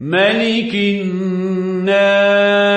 ملك الناس.